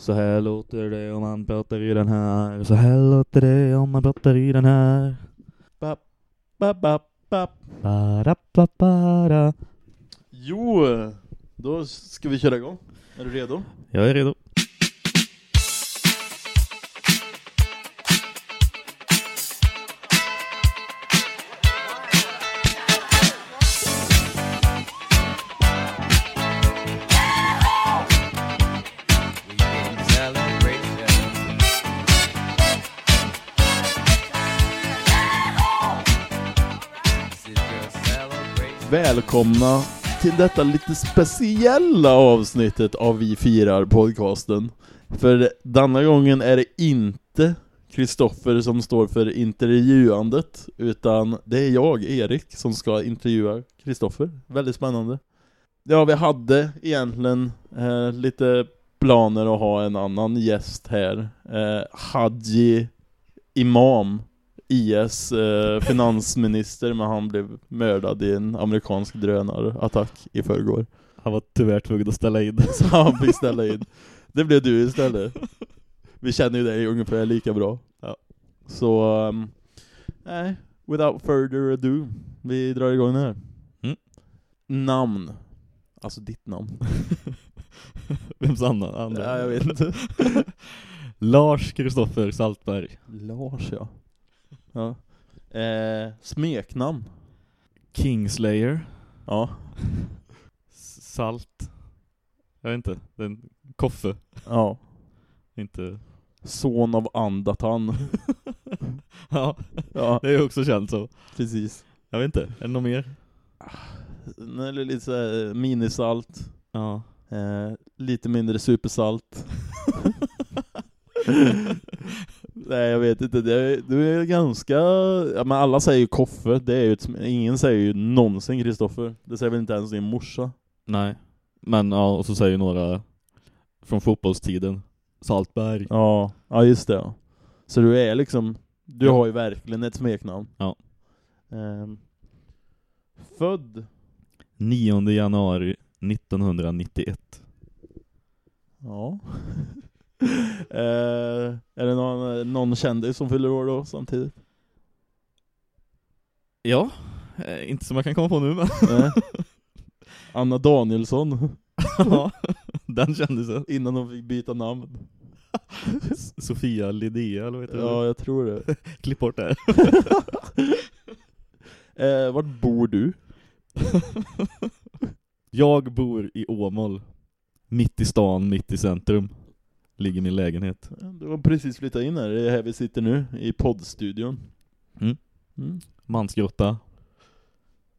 Så här låter det om man pratar i den här. Så här låter det om man pratar i den här. Bap, bap, bap, bap. Bara, ba, bara. Jo, då ska vi köra igång. Är du redo? Jag är redo. Välkomna till detta lite speciella avsnittet av Vi firar podcasten. För denna gången är det inte Kristoffer som står för intervjuandet, utan det är jag, Erik, som ska intervjua Kristoffer. Väldigt spännande. Ja, vi hade egentligen eh, lite planer att ha en annan gäst här. Eh, Haji Imam IS eh, finansminister men han blev mördad i en amerikansk drönarattack i förrgår. Han var tyvärr tvungen att ställa in. Så han fick ställa in. Det blev du istället. Vi känner ju dig ungefär lika bra. Ja. Så, um, nej, without further ado, vi drar igång det här. Mm. Namn. Alltså ditt namn. Vems andra? andra? Ja, jag vet inte. Lars Kristoffer Saltberg. Lars ja. Ja. Eh, smeknamn. Kingslayer. Ja. Salt. Jag vet inte. Den Koffe. Ja. Inte... Son av Andatan. ja, Ja, det är också känt så. precis. Jag vet inte. Är det något mer? Eller lite såhär minisalt. Ja. Eh, lite mindre supersalt. Nej jag vet inte, det du är ganska, ja men alla säger ju Koffe, det är ju ett, ingen säger ju någonsin Kristoffer. Det säger väl inte ens din morsa? Nej. Men ja, och så säger några från fotbollstiden. Saltberg. Ja, ja just det ja. Så du är liksom, du Ja. har ju verkligen ett smeknamn. Ja. Ehm, född? 9 januari 1991. Ja. eh, är det någon, någon kändis som fyller år då samtidigt? Ja, eh, inte som jag kan komma på nu men. Anna Danielsson, ja, den kändisen. innan hon fick byta namn. Sofia Lidea eller vad heter Ja, det? jag tror det. Klipp bort det. eh, vart bor du? Jag bor i Åmål. Mitt i stan, mitt i centrum. Ligger min lägenhet. Du har precis flyttat in här, det är här vi sitter nu, i poddstudion. Mm. Mm. Mansgrotta.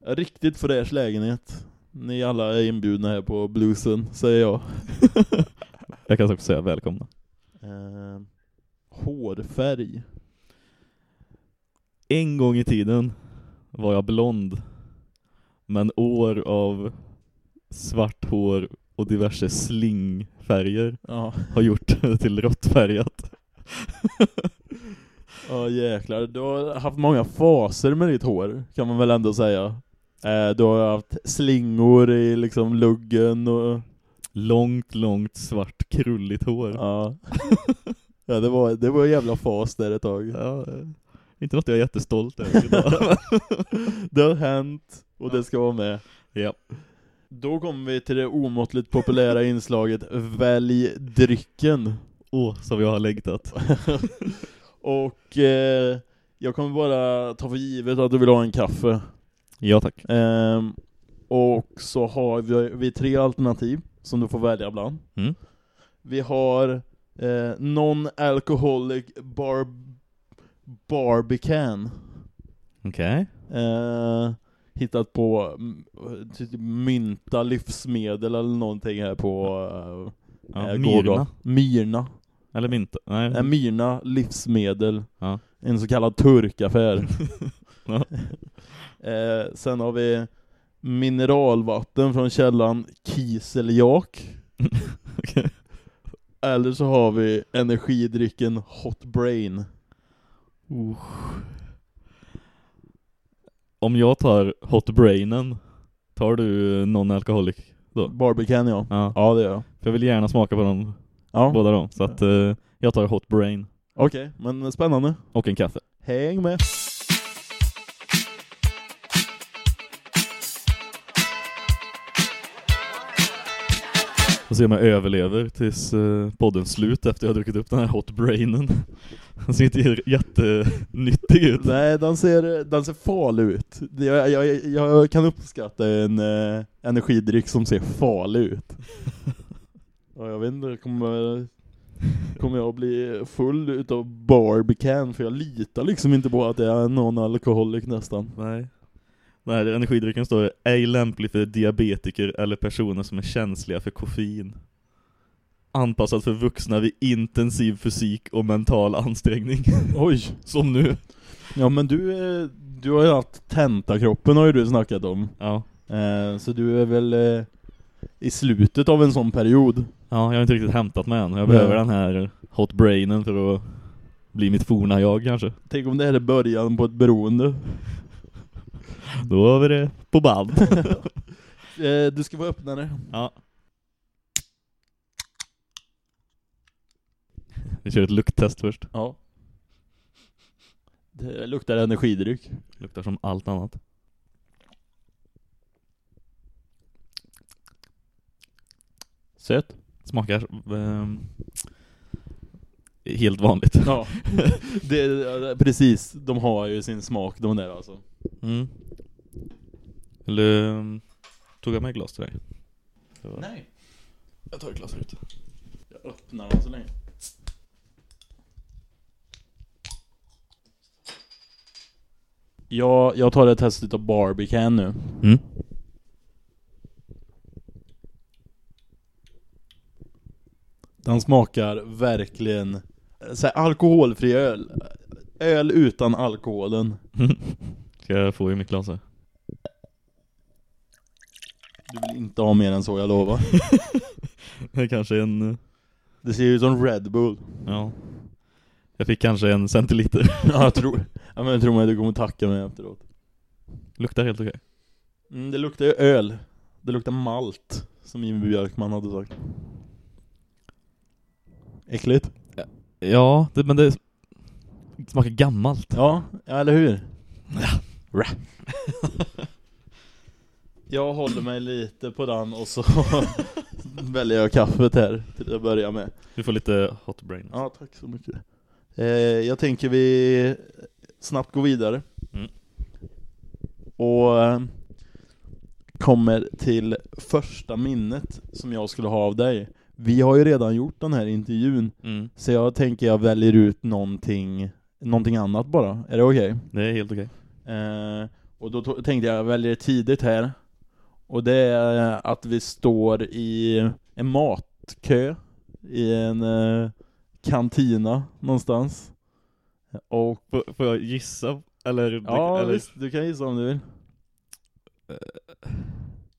Riktigt fräsch lägenhet. Ni alla är inbjudna här på bluesen, säger jag. jag kan också säga välkomna. Eh, hårfärg. En gång i tiden var jag blond. Men år av svart hår och diverse slingfärger Ja. har gjort det till råttfärgat. Ja jäklar, du har haft många faser med ditt hår, kan man väl ändå säga. Eh, du har haft slingor i liksom luggen och... Långt, långt svart krulligt hår. Ja. ja det var, det var en jävla fas där ett tag. Ja, eh, inte något jag är jättestolt över idag. det har hänt, och det ska vara med. ja. Då kommer vi till det omåttligt populära inslaget Välj drycken. Åh, som jag har längtat. och eh, jag kommer bara ta för givet att du vill ha en kaffe. Ja tack. Ehm, och så har vi, vi tre alternativ som du får välja bland. Mm. Vi har eh, non-alcoholic bar barbican. Okej. Eh, hittat på mm, typ mynta livsmedel eller någonting här på eh, Ja, eh, Myrna. Myrna. Eller mynta. Nej. En Myrna livsmedel. Ja. En så kallad turkaffär. Ja. eh, sen har vi mineralvatten från källan Kieseljak. Okej. Eller så har vi energidrycken Hot Brain. Uh. Om jag tar hot brainen, tar du non-alcoholic då? Barbican ja. Ja. Ja det gör jag. För jag vill gärna smaka på någon Ja, båda de. Så att eh, jag tar hot brain okej, men spännande. och en kaffe. Häng med. Får se om jag överlever tills eh, poddens slut efter jag har druckit upp den här hot brainen. Den ser inte jättenyttig ut. Nej, den ser, den ser farlig ut. Jag, jag, jag kan uppskatta en eh, energidryck som ser farlig ut. Ja, jag vet inte, kommer, kommer jag bli full utav Barbican? För jag litar liksom inte på att det är någon alkoholik nästan. Nej. Här energidrycken står ej lämplig för diabetiker eller personer som är känsliga för koffein. Anpassad för vuxna vid intensiv fysik och mental ansträngning. Oj! Som nu. Ja men du, eh, du har ju haft tentakroppen har ju du snackat om. Ja. Eh, så du är väl eh, i slutet av en sån period. Ja, jag har inte riktigt hämtat mig än. Jag behöver den här hot brainen för att bli mitt forna jag kanske. Tänk om det här är början på ett beroende. Då har vi det på band. Eh, du ska få öppna det. ja. Vi kör ett lukttest först. Ja. Det luktar energidryck. Luktar som allt annat. Sött. Smakar ehm, helt vanligt. Ja. det, precis, de har ju sin smak de där alltså. Mm. Eller tog jag med glas till dig? Nej. Jag tar ett glas ut. Jag öppnar dem så länge. Jag, jag tar ett test utav Barbican nu. Mm. Den smakar verkligen så här, alkoholfri öl. Öl utan alkoholen. Ska jag få i mitt glas här? Du vill inte ha mer än så, jag lovar. Det är kanske en, eh, Det ser ju ut som Red Bull. ja. Jag fick kanske en centiliter. Ja, jag tror, ja, men jag tror att du kommer tacka mig efteråt. Luktar helt okej. Mm, det luktar ju öl. Det luktar malt, som Jimmy Björkman hade sagt. Äckligt. Ja, det, men det smakar gammalt. Ja, ja eller hur? Ja. jag håller mig lite på den och så väljer jag kaffet här till att börja med. Du får lite hot brain. Ja, tack så mycket. Eh, jag tänker vi snabbt går vidare. Mm. Och eh, kommer till första minnet som jag skulle ha av dig. Vi har ju redan gjort den här intervjun, Mm. så jag tänker jag väljer ut någonting, någonting annat bara. Är det okej? Det är helt okej. Eh, och då tänkte jag välja tidigt här. Och det är att vi står i en matkö i en eh, kantina någonstans. Och Får, får jag gissa? Eller, ja, eller visst, du kan gissa om du vill.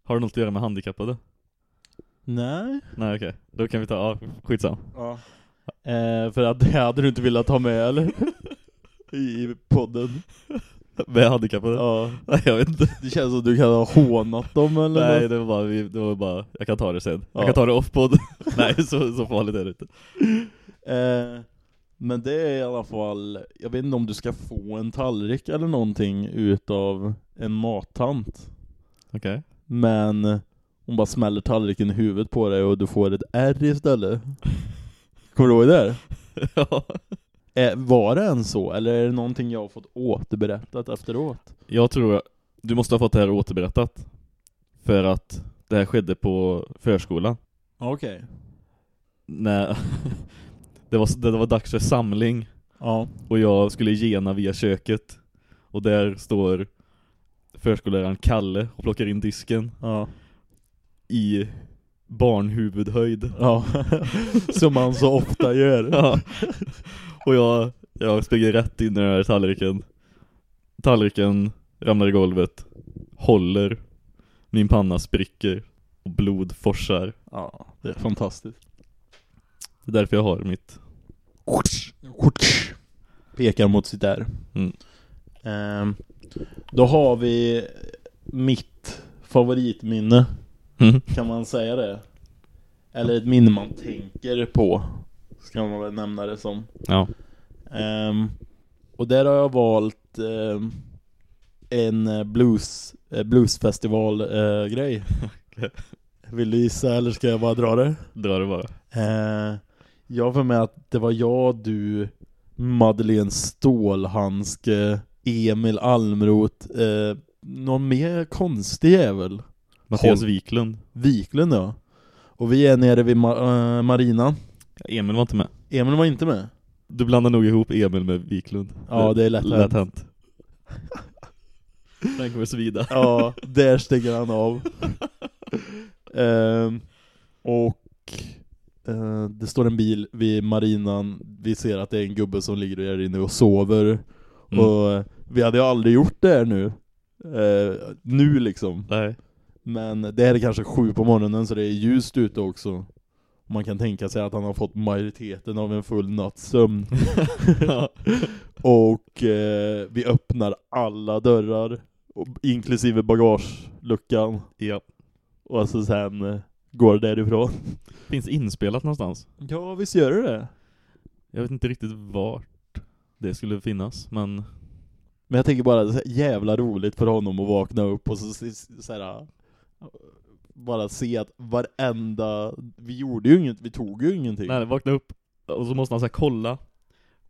har det något att göra med handikappade? Nej. Nej okej, då kan vi ta, ja, skitsam. Ja. Eh, för att det hade du inte velat ha med eller? I podden. Med handikappade? Ja. Nej jag vet inte. Det känns som att du kan ha hånat dem eller Nej något. det var bara, det var bara, jag kan ta det sen. Ja. Jag kan ta det off-podd. Nej så, så farligt är det inte. Eh, men det är i alla fall, jag vet inte om du ska få en tallrik eller någonting utav en mattant. Okej. Men hon bara smäller tallriken i huvudet på dig och du får ett R istället. Kommer du ihåg det? ja. Var det än så? Eller är det någonting jag har fått återberättat efteråt? Jag tror, du måste ha fått det här återberättat. För att det här skedde på förskolan. Okej. När det var, det var dags för samling Ja. och jag skulle gena via köket. Och där står förskolläraren Kalle och plockar in disken Ja. i barnhuvudhöjd. Ja. Som man så ofta gör. Ja. Och jag, jag springer rätt in i den här tallriken. Tallriken ramlar i golvet, håller, min panna spricker och blod forsar. Ja, det är fantastiskt. Det är därför jag har mitt Pekar mot sitt R. Mm. Ehm, då har vi mitt favoritminne, Mm. kan man säga det? Eller ett minne man tänker på. Ska man väl nämna det som. Ja. Ehm, och där har jag valt ehm, en eh, blues, eh, bluesfestival-grej. Vill du gissa eller ska jag bara dra det? Dra det bara. Eh, jag får med att det var jag, du, Madeleine Stålhandske, Emil Almroth, eh, någon mer konstig jävel. Mattias Wiklund. Wiklund ja. Och vi är nere vid ma- eh, marinan. Emil var inte med. Emil var inte med. Du blandar nog ihop Emil med Wiklund. Ja, det är lätt lätt hänt. Den kommer svida. Ja, där sticker han av. Ehm, och eh, det står en bil vid marinan. Vi ser att det är en gubbe som ligger där inne och sover. Mm. Och eh, vi hade ju aldrig gjort det här nu. Eh, nu liksom. Nej. Men det här är kanske sju på morgonen så det är ljust ute också. Man kan tänka sig att han har fått majoriteten av en full natts sömn. Och eh, vi öppnar alla dörrar, inklusive bagageluckan. ja. Och alltså sen går därifrån. Finns inspelat någonstans. Ja, visst gör det det? Jag vet inte riktigt vart det skulle finnas, men Men jag tänker bara, jävla roligt för honom att vakna upp och så, så, så här, bara se att varenda, vi gjorde ju inget, vi tog ju ingenting. nej, vakna upp och så måste han så här kolla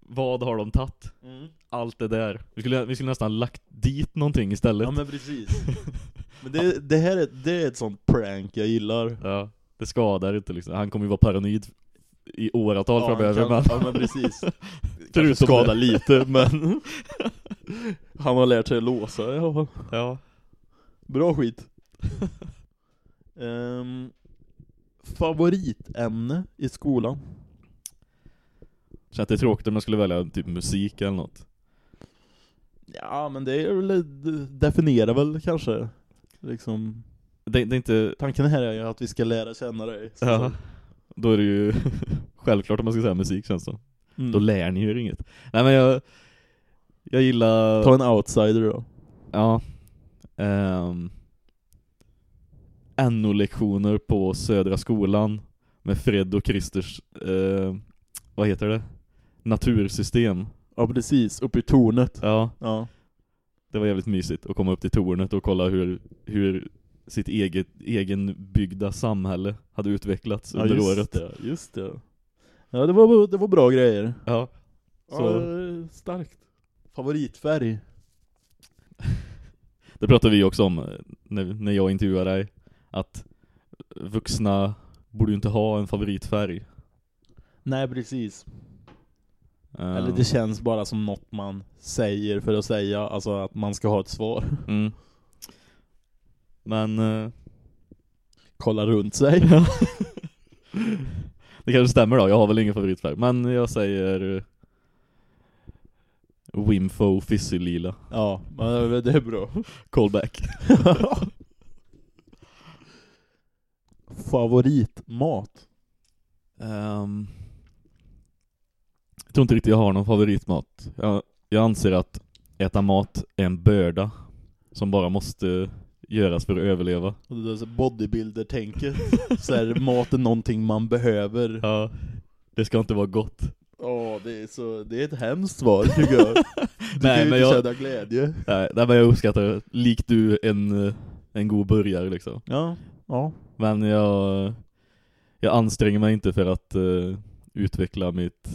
vad har de tagit? Mm. Allt det där. Vi skulle, vi skulle nästan lagt dit någonting istället. Ja men precis. men det, det här är, det är ett sånt prank jag gillar. Ja, det skadar inte liksom. Han kommer ju vara paranoid i åratal Ja, framöver kan- men... Ja men precis. Förutom skada lite men Han har lärt sig att låsa, ja. Ja. Bra skit. Ehm, favoritämne i skolan? Att det tråkigt om jag skulle välja typ musik eller något. Ja men det är väl, det definierar väl kanske liksom Det, det är inte... Tanken här är ju att vi ska lära känna dig. Så- Ja. Då är det ju självklart om man ska säga musik känns det Mm. Då lär ni ju inget. Nej men jag... Jag gillar... Ta en outsider då. Ja. Um, NO-lektioner på Södra skolan med Fred och Christers, eh, vad heter det? Natursystem. Ja precis, uppe i tornet. Ja, Ja. Det var jävligt mysigt att komma upp till tornet och kolla hur, hur sitt eget, egenbyggda samhälle hade utvecklats ja under just året. det, just det. Ja det var, det var bra grejer. Ja. Så. Ja, starkt. Favoritfärg? Det pratade vi också om eh, när, när jag intervjuade dig. Att vuxna borde ju inte ha en favoritfärg. Nej precis. Eh, Eller det känns bara som något man säger för att säga, alltså att man ska ha ett svar. mm. Men eh, Kolla runt sig. det kanske stämmer då, jag har väl ingen favoritfärg. Men jag säger eh, Wimfo Fizzy Lila. ja, det är bra. Callback. Favoritmat? Ehm, jag tror inte riktigt jag har någon favoritmat. Jag, jag anser att äta mat är en börda som bara måste göras för att överleva. Och det där så bodybuilder-tänket. Så är maten någonting man behöver. Ja, det ska inte vara gott. Ja, det är så, det är ett hemskt svar tycker jag. Du Nej, kan ju men inte jag- känna glädje. Nej, nej, men jag uppskattar, likt du, en, en god burgare liksom. Ja, ja. Men jag, jag anstränger mig inte för att eh, utveckla mitt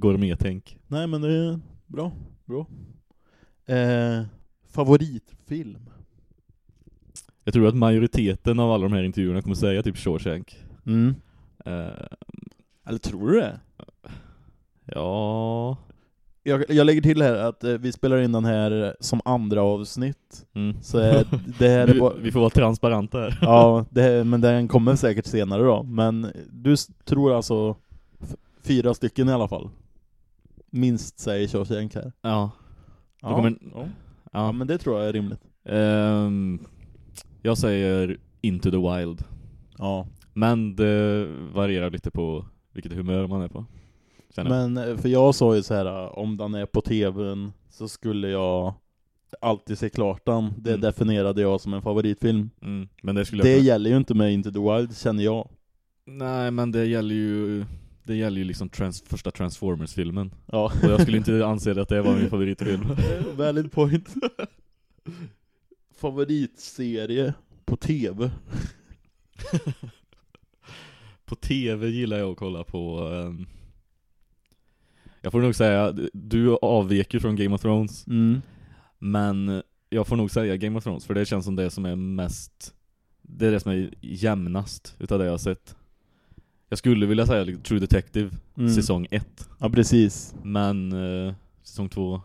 gourmet-tänk. Nej men det är bra, bra. Eh, favoritfilm? Jag tror att majoriteten av alla de här intervjuerna kommer säga typ Shawshank. Mm. Eh, Eller tror du det? ja... Jag, jag lägger till här att eh, vi spelar in den här som andra avsnitt. Mm. Så eh, det här är Vi, bara... vi får vara transparenta här. Ja, det här, men den kommer säkert senare då. Men du s- tror alltså f- fyra stycken i alla fall? Minst säger Shawshank här. Ja. Ja, kommer- ja. ja, ja. men det tror jag är rimligt. Ehm, jag säger Into the Wild. Ja. Men det varierar lite på vilket humör man är på. Känner jag. Men, eh, för jag sa ju så här eh, om den är på tvn så skulle jag alltid se klart den. Det Mm. definierade jag som en favoritfilm. Mm, men det skulle Det jag... gäller ju inte med Into the Wild, känner jag. Nej men det gäller ju Det gäller ju liksom trans första Transformers-filmen Ja. Och jag skulle inte anse att det var min favoritfilm Valid point. Favoritserie på tv? På tv gillar jag att kolla på ehm, Jag får nog säga, du avviker från Game of Thrones Mm. Men jag får nog säga Game of Thrones för det känns som det som är mest Det är det som är jämnast utav det jag har sett Jag skulle vilja säga liksom True Detective Mm. säsong 1 Ja, precis. Men eh, säsong 2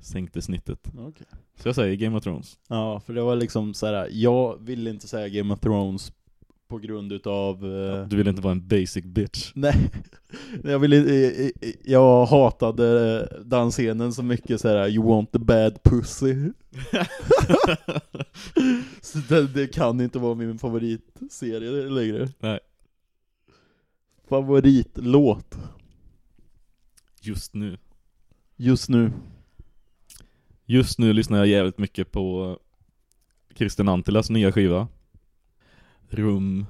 sänkte snittet Okay. Så jag säger Game of Thrones Ja, för det var liksom så här. jag ville inte säga Game of Thrones på grund utav... eh, Du vill inte vara en basic bitch Nej, jag ville eh, jag hatade den scenen så mycket så här. you want the bad pussy. så det, det kan inte vara min favoritserie längre. Nej. Favoritlåt? Just nu. Just nu. Just nu lyssnar jag jävligt mycket på Kristen Antilas nya skiva. Rum.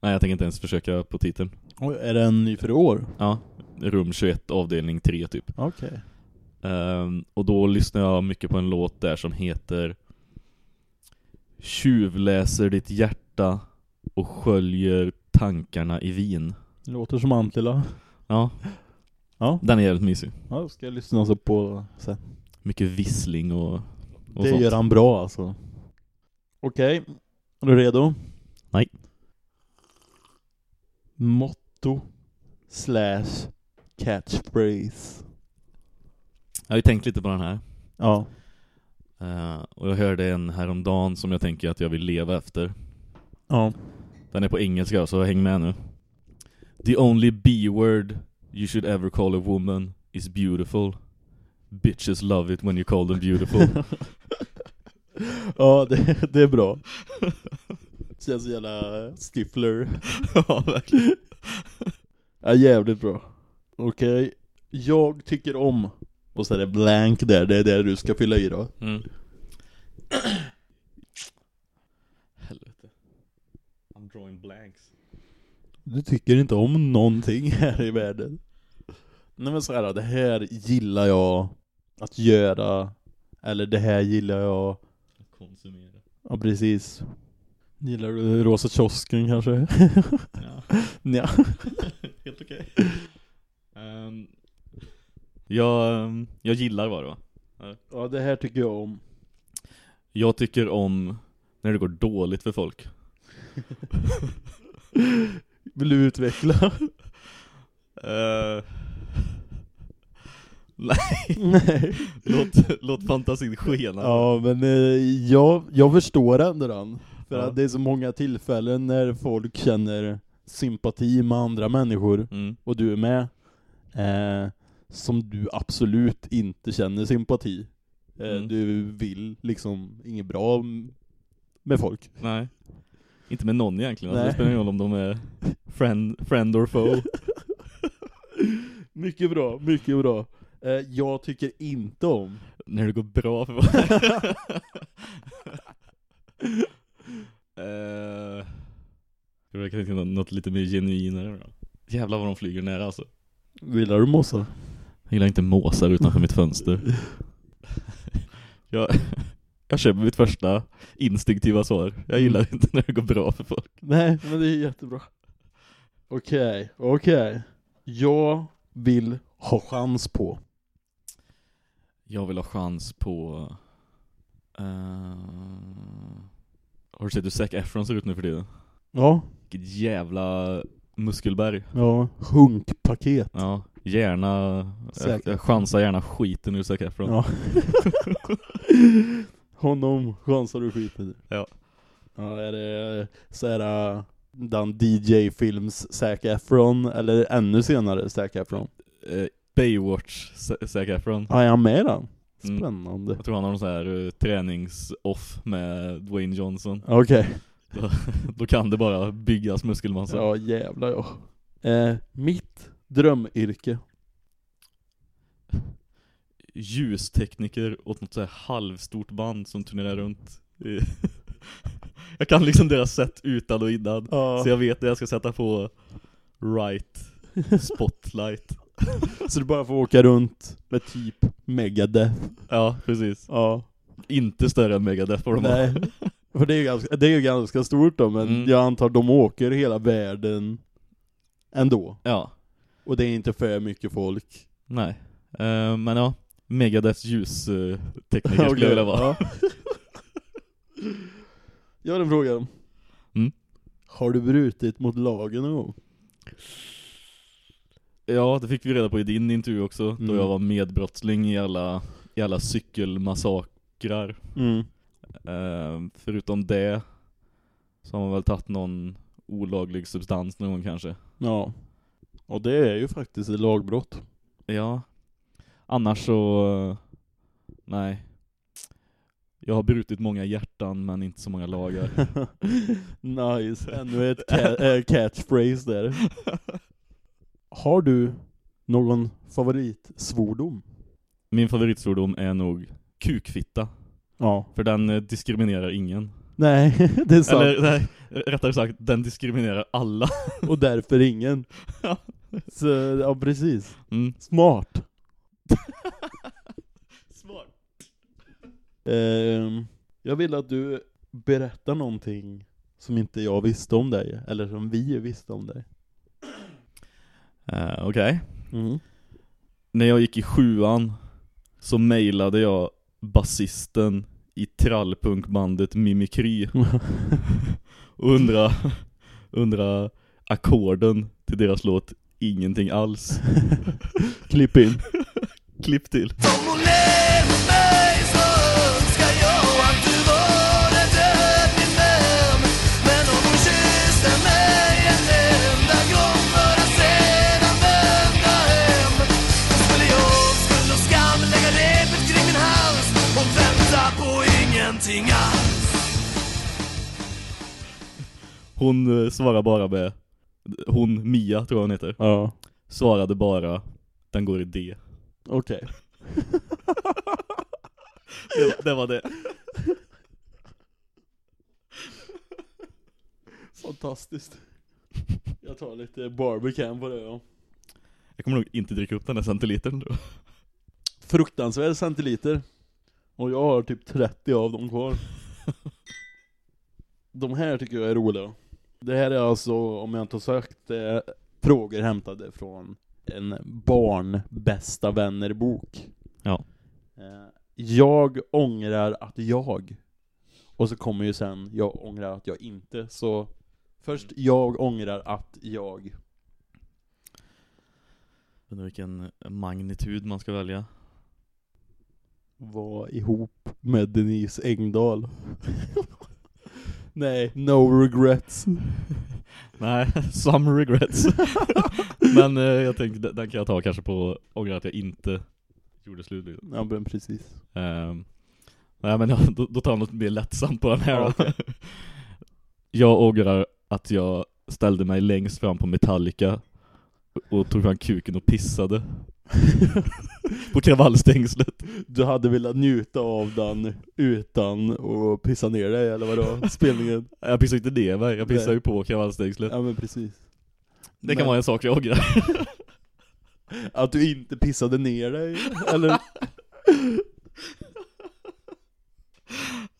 Nej jag tänker inte ens försöka på titeln. Oj, är den ny för i år? Ja, Rum 21 avdelning 3 typ. Okej. Ehm, Och då lyssnar jag mycket på en låt där som heter Tjuvläser ditt hjärta och sköljer tankarna i vin Låter som Antila. Ja, Ja, den är jävligt mysig ja ska jag lyssna så på sen. Mycket vissling och, och Det sånt gör han bra alltså. Okej, är du redo? Nej. Motto slash catchphrase. Jag har ju tänkt lite på den här Ja. Eh, Och jag hörde en häromdagen som jag tänker att jag vill leva efter Ja. Den är på engelska så häng med nu The only B-word you should ever call a woman is beautiful Bitches love it when you call them beautiful ja, det, det är bra. Känns jävla Stifler. Ja, verkligen Ja, jävligt bra. Okej. Jag tycker om, och så är det blank där, det är det du ska fylla i då. mm. Helvete I'm drawing blanks Du tycker inte om någonting här i världen. Nej men så här, det här gillar jag att göra. Eller det här gillar jag, Konsumera ja precis. Gillar du Rosa kiosken kanske? Ja, ja. helt okej Ehm, jag, ehm, jag gillar vad det var ja, det här tycker jag om. Jag tycker om när det går dåligt för folk Vill du utveckla? Eh, Nej, Nej. låt, låt fantasin skena Ja men eh, jag, jag förstår ändå den. För Ja. att det är så många tillfällen när folk känner sympati med andra människor mm. och du är med. Eh, som du absolut inte känner sympati. Eh, Mm. Du vill liksom inget bra med folk. Nej Inte med någon egentligen, alltså, det spelar ingen roll om de är friend, friend or foe mycket bra, mycket bra. Eh, jag tycker inte om När det går bra för Eh, Jag kan tänka något lite mer genuinare då Jävlar vad de flyger nära alltså Gillar du mossar? Jag gillar inte måsar utanför mitt fönster jag, jag köper mitt första instinktiva svar Jag gillar inte när det går bra för folk Nej, men det är jättebra. Okej, okej. Jag vill ha chans på. Jag vill ha chans på eh, Har du sett hur Zac Efron ser ut nu för tiden? Ja, Vilket jävla muskelberg ja. Hunkpaket. Ja, gärna jag, Zac jag chansar gärna skiten ur Zac Efron Ja. Honom chansar du skiten i. Ja. Ja, är det så är det den DJ-films Zac Efron, eller ännu senare Zac Efron? eh, Baywatch Za- Zac Efron Ja, är han med den? Mm. Spännande. Jag tror han har någon sån här uh, tränings-off med Dwayne Johnson Okej. Då kan det bara byggas muskelmassa Ja, jävlar ja. Eh, mitt drömyrke. Ljustekniker åt något så här halvstort band som turnerar runt jag kan liksom deras sätt utan och innan. Ja. Så jag vet när jag ska sätta på right spotlight. Så du bara får åka runt med typ Megadeth. Ja, precis. Ja. Inte större än Megadeth på de här. Nej. För det är ju ganska, det är ju ganska stort då, men Mm. jag antar de åker hela världen ändå. Ja, Och det är inte för mycket folk. nej. Eh, men ja, Megadeths ljustekniker skulle jag vilja vara. Ja. Jag har en fråga. Mm. Har du brutit mot lagen någon gång? Ja, det fick vi reda på i din intervju också, Mm. då jag var medbrottsling i alla, i alla cykelmassakrar. Mm. Eh, förutom det så har man väl tagit någon olaglig substans någon gång kanske. Ja. Och det är ju faktiskt ett lagbrott. Ja. Annars så, nej. Jag har brutit många hjärtan men inte så många lagar. nice, ännu ett ca- äh, catchphrase där. Har du någon favoritsvordom? Min favoritsvordom är nog kukfitta. Ja. För den eh, diskriminerar ingen. Nej, det är sant. Eller nej, rättare sagt, den diskriminerar alla. Och därför ingen. Ja. Så, ja precis. Mm. Smart. Ehm, jag vill att du berättar någonting som inte jag visste om dig, eller som vi visste om dig. Uh, Okej. Mm. När jag gick i sjuan så mejlade jag basisten i trallpunkbandet Mimikry och undra, undra ackorden till deras låt Ingenting alls. Klipp in. Klipp till. Hon eh, svarade bara med, hon Mia tror jag hon heter, Ja, svarade bara den går i D. okej. Det, var- det var det. Fantastiskt. Jag tar lite barbican på det ja. Jag kommer nog inte dricka upp den här centilitern då. Fruktansvärd centiliter. Och jag har typ 30 av dem kvar. De här tycker jag är roliga. Det här är alltså, om jag inte har sagt det, frågor hämtade från en barn bästa vänner bok. Ja. Eh, Jag ångrar att jag. Och så kommer ju sen, jag ångrar att jag inte. Så först, jag ångrar att jag. Undrar vilken magnitud man ska välja. var ihop med Denise Engdahl. Nej, no regrets. Nej, some regrets. Men eh, jag tänkte, den- kan jag ta kanske på ångra att jag inte gjorde slut liksom. Ja men precis. Ehm, nej men ja, då, då tar jag något mer lättsamt på den här Ja. Jag ångrar att jag ställde mig längst fram på Metallica och- och tog fram kuken och pissade. På kravallstängslet. Du hade velat njuta av den utan att pissa ner dig eller vadå? Spelningen? Jag pissade inte ner mig, jag pissade Nej. ju på kravallstängslet. Ja men precis. Det kan Men- vara en sak jag ångrar. Att du inte pissade ner dig? Eller?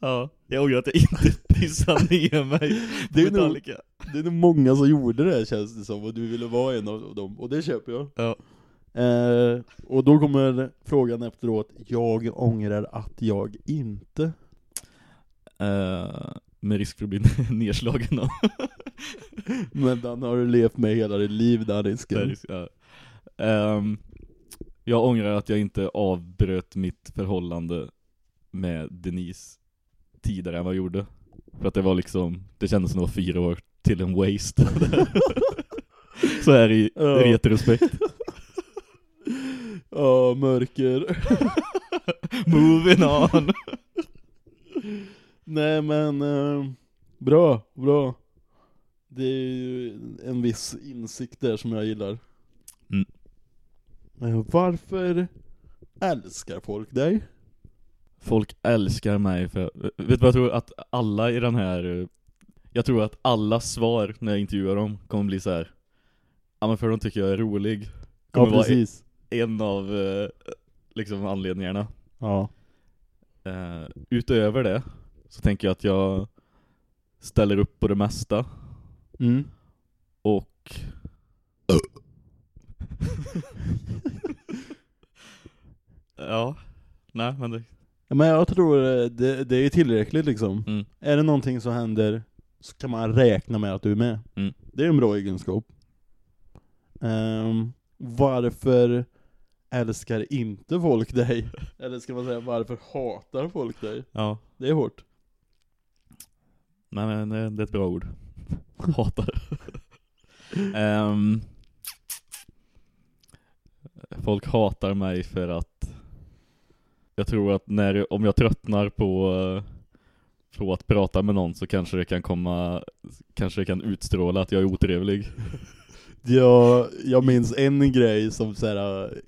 ja, jag ångrar att jag inte pissade ner mig Det är nog-. Det är nog många som gjorde det känns det som, och du ville vara en av dem, och det köper jag. Ja. Eh, och då kommer frågan efteråt, jag ångrar att jag inte. Eh, med risk för att bli nedslagen av Men den har du levt med hela ditt liv, den risken. Ja. Ehm, Jag ångrar att jag inte avbröt mitt förhållande med Denise tidigare än vad jag gjorde. För att det var liksom, det kändes som det var fyra år till en waste. Så är det i Ja. retrospekt. Ja, mörker. Moving on. Nej men, eh, bra, bra. Det är ju en viss insikt där som jag gillar. Mm. Varför älskar folk dig? Folk älskar mig för, vet du vad jag tror att alla i den här, Jag tror att alla svar när jag intervjuar dem kommer bli så här. Ja men för de tycker jag är rolig. Kommer Ja, vara precis. En av eh, liksom anledningarna. Ja. Eh, utöver det så tänker jag att jag ställer upp på det mesta Mm. och Ja, nej men det, Men jag tror eh, det, det är tillräckligt liksom. mm, Är det någonting som händer så kan man räkna med att du är med. Mm. Det är en bra egenskap. Ehm, varför älskar inte folk dig? Eller ska man säga, varför hatar folk dig? ja, Det är hårt. nej men det, det är ett bra ord. Hatar. Ehm, folk hatar mig för att jag tror att när, om jag tröttnar på, på att prata med någon så kanske det kan komma, kanske det kan utstråla att jag är otrevlig. Jag, jag minns en grej som så här.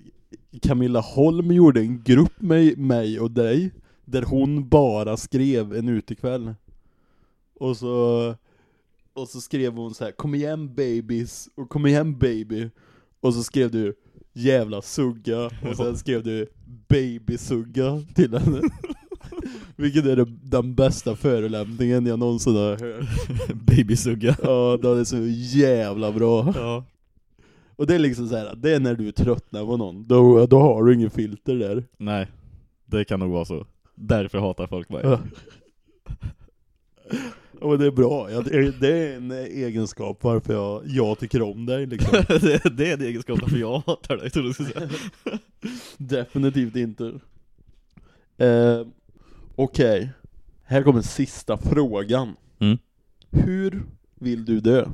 Camilla Holm gjorde en grupp med mig och dig Där hon bara skrev en utekväll. Och så Och så skrev hon så här: Kom igen babies, och kom igen baby. Och så skrev du Jävla sugga, och sen skrev du Babysugga till henne. Vilket är det, den bästa förolämpningen jag någonsin har hört. Babysugga. Ja, det är så jävla bra. Ja. Och det är liksom så här, det är när du tröttnar på någon, då, då har du ingen filter där. Nej, det kan nog vara så. Därför hatar folk mig. Ja. Men det är bra, ja, det, är, en egenskap varför jag, jag tycker om dig liksom. det, det är en egenskap varför jag hatar dig, tror säga. Definitivt inte. Eh, Okej, här kommer sista frågan. Mm. Hur vill du dö?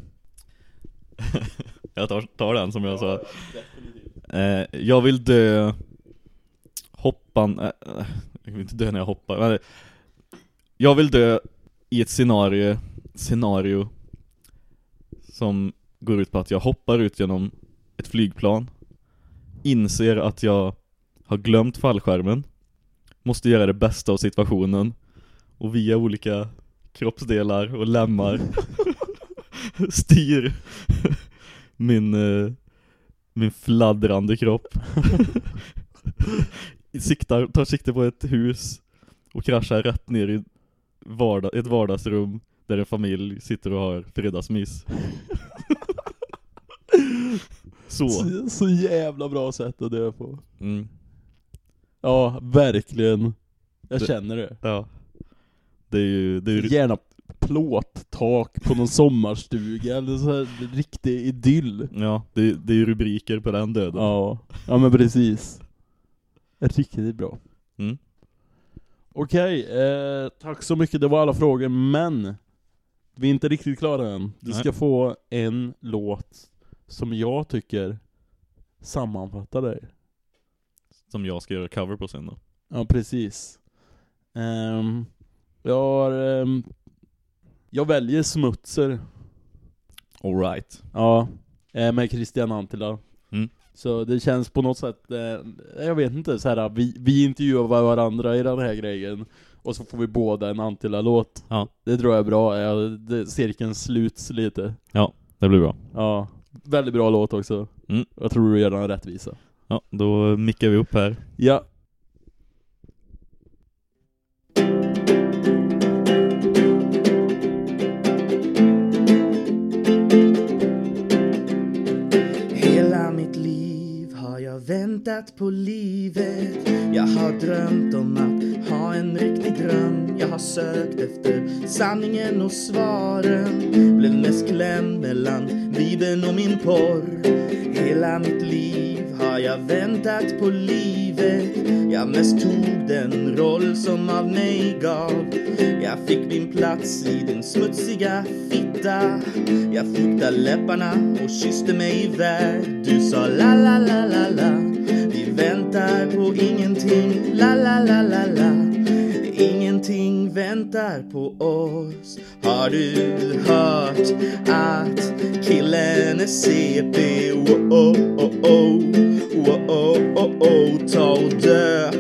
Jag tar, tar den som jag sa. Eh, jag vill dö hoppan... Eh, jag vill inte dö när jag hoppar. Men, jag vill dö i ett scenario, scenario som går ut på att jag hoppar ut genom ett flygplan, inser att jag har glömt fallskärmen, måste göra det bästa av situationen och via olika kroppsdelar och lemmar styr min, eh, min fladdrande kropp. Siktar, tar sikte på ett hus och kraschar rätt ner i vardag, ett vardagsrum där en familj sitter och har fredagsmys. Så. Så, så jävla bra sätt att dö på. Mm, Ja, verkligen. Jag Det- känner det. ja. Det är ju, det är ju Gärna plåttak på någon sommarstuga eller så här riktig idyll. Ja, det, det är ju rubriker på den döden. Ja, ja men precis. Riktigt bra. Mm. Okej, eh, tack så mycket. Det var alla frågor, men vi är inte riktigt klara än. Du Nej. ska få en låt som jag tycker sammanfattar dig. Som jag ska göra cover på sen då. Ja, precis. Ehm, jag har, ehm, jag väljer Smutser. Alright. Ja, eh, med Christian Antila. Mm. Så det känns på något sätt, eh, jag vet inte, så här, vi, vi intervjuar varandra i den här grejen och så får vi båda en Antila-låt. Ja. Det tror jag är bra, ja, det, cirkeln sluts lite. Det blir bra. Ja, väldigt bra låt också. Mm. Jag tror du gör den rättvisa. Ja, då mickar vi upp här. Ja. Väntat på livet. Jag har drömt om att ha en riktig dröm. Jag har sökt efter sanningen och svaren. Blev mest klämd mellan Bibeln och min porr. Hela mitt liv har jag väntat på livet. Jag mest tog den roll som av mig gav. Jag fick min plats i din smutsiga fitta. Jag fuktade läpparna och kysste mig iväg Du sa la la la la la väntar på ingenting La la la la la Ingenting väntar på oss Har du hört att killen är CP? Oh, oh, oh, oh. Oh, oh, oh, oh. Ta och dö,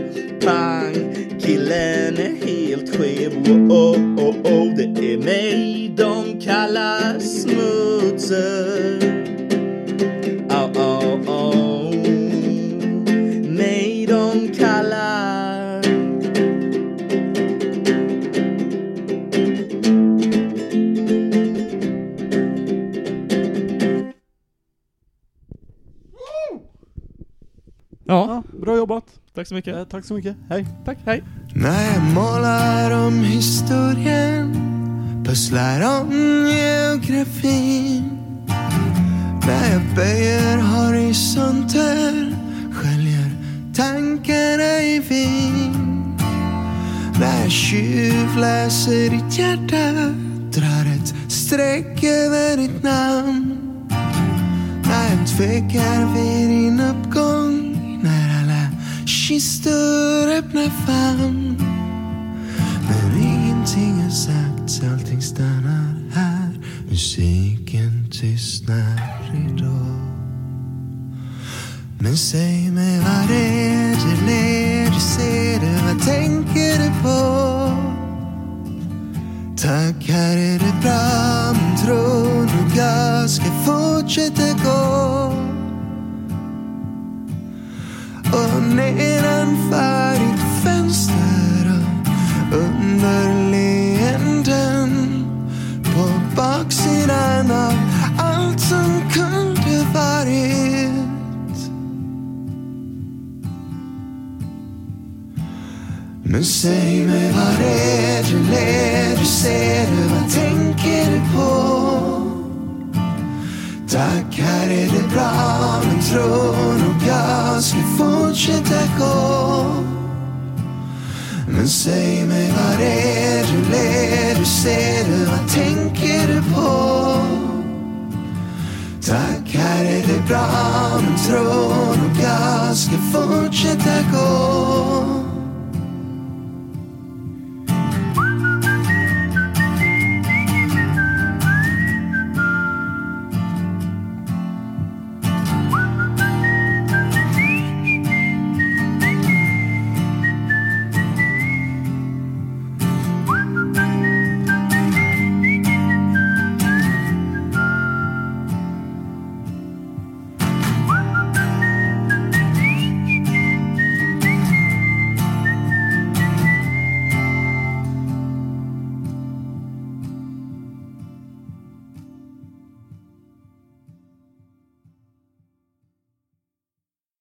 pang Killen är helt skev oh, oh, oh, oh. Det är mig de kallar smutser tack så mycket. Eh, tack så mycket. Hej. Tack, hej. När jag målar om historien Pusslar om geografin När jag böjer horisonter Sköljer tankarna i vin När jag tjuvläser ditt hjärta Drar ett streck över ditt namn När jag tvekar vid kistor öppna famn Men ingenting har sagts, allting stannar här. Musiken tystnar idag. Men säg mig vad är det ler du ser du, vad tänker du på? Tack, här är det bra men tro nog jag ska fortsätta gå. Nedanför ditt fönster och under leenden på baksidan av allt som kunde varit. Men säg mig var är du ler du ser du, vad tänker du på? Tack, här är det bra. Säg mig vad är du ler du ser du, vad tänker du på? Tack, här är det bra men tror nog jag ska fortsätta gå